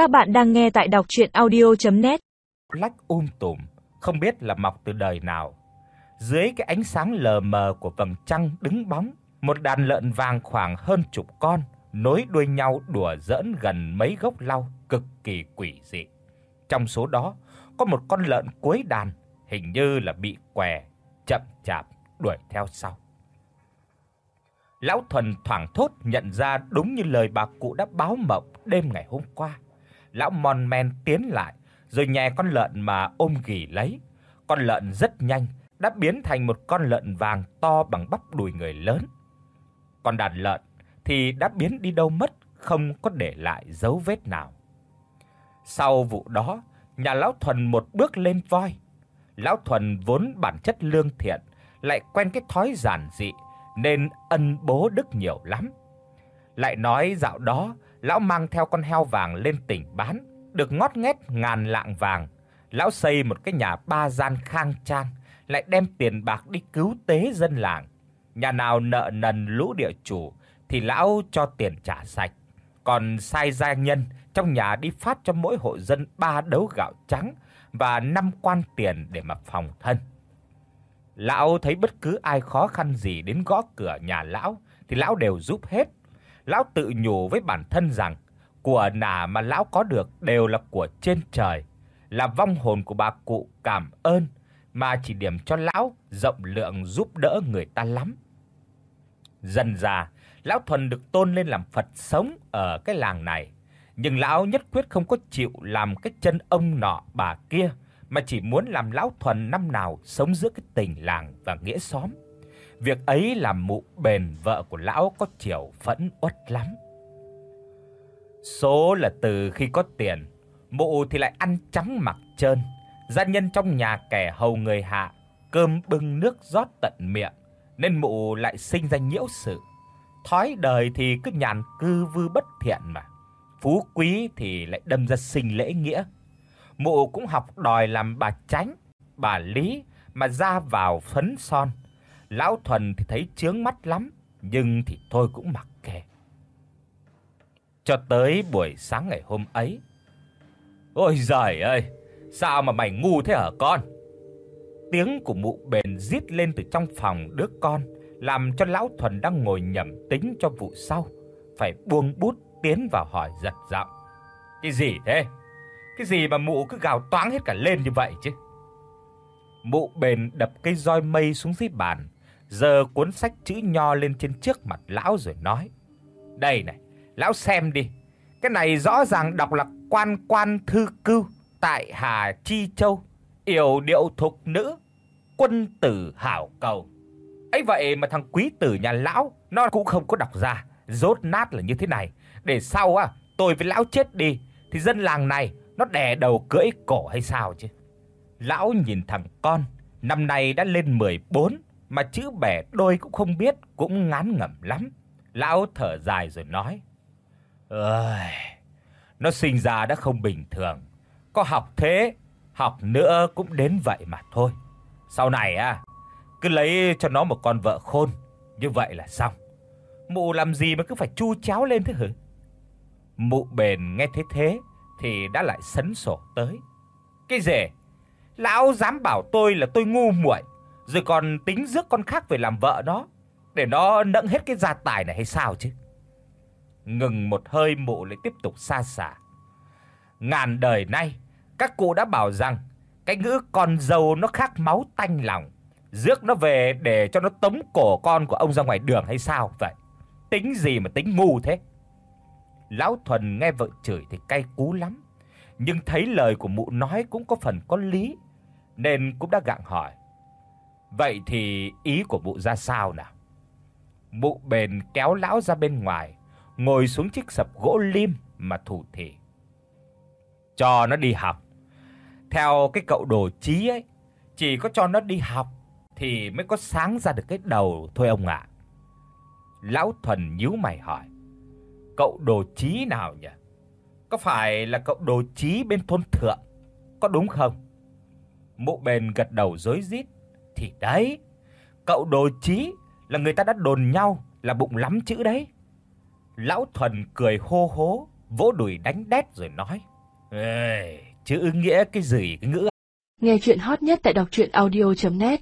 Các bạn đang nghe tại đọc audio net Lách um tùm, không biết là mọc từ đời nào. Dưới cái ánh sáng lờ mờ của vầng trăng đứng bóng, một đàn lợn vàng khoảng hơn chục con nối đuôi nhau đùa giỡn gần mấy gốc lau cực kỳ quỷ dị. Trong số đó có một con lợn cuối đàn, hình như là bị què, chậm chạp đuổi theo sau. Lão Thuần thoảng thốt nhận ra đúng như lời bà cụ đã báo mộng đêm ngày hôm qua. Lão mon men tiến lại, rồi nhè con lợn mà ôm ghì lấy. Con lợn rất nhanh đã biến thành một con lợn vàng to bằng bắp đùi người lớn. con đàn lợn thì đã biến đi đâu mất, không có để lại dấu vết nào. Sau vụ đó, nhà lão Thuần một bước lên voi. Lão Thuần vốn bản chất lương thiện, lại quen cái thói giản dị nên ân bố đức nhiều lắm. Lại nói dạo đó, lão mang theo con heo vàng lên tỉnh bán, được ngót nghét ngàn lạng vàng. Lão xây một cái nhà ba gian khang trang, lại đem tiền bạc đi cứu tế dân làng. Nhà nào nợ nần lũ địa chủ thì lão cho tiền trả sạch, còn sai gia nhân trong nhà đi phát cho mỗi hộ dân ba đấu gạo trắng và năm quan tiền để mà phòng thân. Lão thấy bất cứ ai khó khăn gì đến gõ cửa nhà lão thì lão đều giúp hết. Lão tự nhủ với bản thân rằng của nà mà lão có được đều là của trên trời, là vong hồn của bà cụ cảm ơn mà chỉ điểm cho lão rộng lượng giúp đỡ người ta lắm. Dần dà, lão Thuần được tôn lên làm Phật sống ở cái làng này, nhưng lão nhất quyết không có chịu làm cái chân ông nọ bà kia mà chỉ muốn làm lão thuần năm nào sống giữa cái tình làng và nghĩa xóm. Việc ấy làm mụ bền vợ của lão có chiều phẫn uất lắm. Số là từ khi có tiền, mụ thì lại ăn trắng mặc trơn, gia nhân trong nhà kẻ hầu người hạ, cơm bưng nước rót tận miệng, nên mụ lại sinh ra nhiễu sự. Thói đời thì cứ nhàn cư vư bất thiện mà, phú quý thì lại đâm ra sinh lễ nghĩa mụ cũng học đòi làm bà tránh, bà lý mà ra vào phấn son. Lão Thuần thì thấy chướng mắt lắm, nhưng thì thôi cũng mặc kệ. Cho tới buổi sáng ngày hôm ấy. Ôi giời ơi, sao mà mày ngu thế hả con? Tiếng của mụ bền rít lên từ trong phòng đứa con, làm cho lão Thuần đang ngồi nhẩm tính cho vụ sau, phải buông bút tiến vào hỏi giật giọng. Cái gì thế? Cái gì mà mụ cứ gào toáng hết cả lên như vậy chứ? Mụ bền đập cây roi mây xuống dưới bàn, giơ cuốn sách chữ nho lên trên trước mặt lão rồi nói: "Đây này, lão xem đi. Cái này rõ ràng đọc là quan quan thư cưu tại Hà Chi Châu, yểu điệu thục nữ, quân tử hảo cầu." Ấy vậy mà thằng quý tử nhà lão nó cũng không có đọc ra, rốt nát là như thế này, để sau á tôi với lão chết đi thì dân làng này nó đè đầu cưỡi cổ hay sao chứ? Lão nhìn thằng con, năm nay đã lên 14 mà chữ bẻ đôi cũng không biết, cũng ngán ngẩm lắm. Lão thở dài rồi nói: "Ơi, nó sinh ra đã không bình thường, có học thế, học nữa cũng đến vậy mà thôi. Sau này à, cứ lấy cho nó một con vợ khôn, như vậy là xong. Mụ làm gì mà cứ phải chu cháo lên thế hử Mụ bền nghe thế thế thì đã lại sấn sổ tới. Cái gì? Lão dám bảo tôi là tôi ngu muội, rồi còn tính rước con khác về làm vợ nó, để nó nẫng hết cái gia tài này hay sao chứ? Ngừng một hơi mụ lại tiếp tục xa xả. Ngàn đời nay, các cụ đã bảo rằng cái ngữ con dâu nó khác máu tanh lòng, rước nó về để cho nó tống cổ con của ông ra ngoài đường hay sao vậy? Tính gì mà tính ngu thế? Lão Thuần nghe vợ chửi thì cay cú lắm, nhưng thấy lời của mụ nói cũng có phần có lý, nên cũng đã gặng hỏi. Vậy thì ý của mụ ra sao nào? Mụ bền kéo lão ra bên ngoài, ngồi xuống chiếc sập gỗ lim mà thủ thỉ. Cho nó đi học. Theo cái cậu đồ trí ấy, chỉ có cho nó đi học thì mới có sáng ra được cái đầu thôi ông ạ. Lão Thuần nhíu mày hỏi: Cậu đồ trí nào nhỉ? Có phải là cậu đồ trí bên thôn thượng, có đúng không? Mộ Bền gật đầu rối rít, thì đấy, cậu đồ trí là người ta đã đồn nhau là bụng lắm chữ đấy. Lão Thuần cười hô hố, vỗ đùi đánh đét rồi nói: "Ê, chữ nghĩa cái gì cái ngữ Nghe truyện hot nhất tại đọc audio net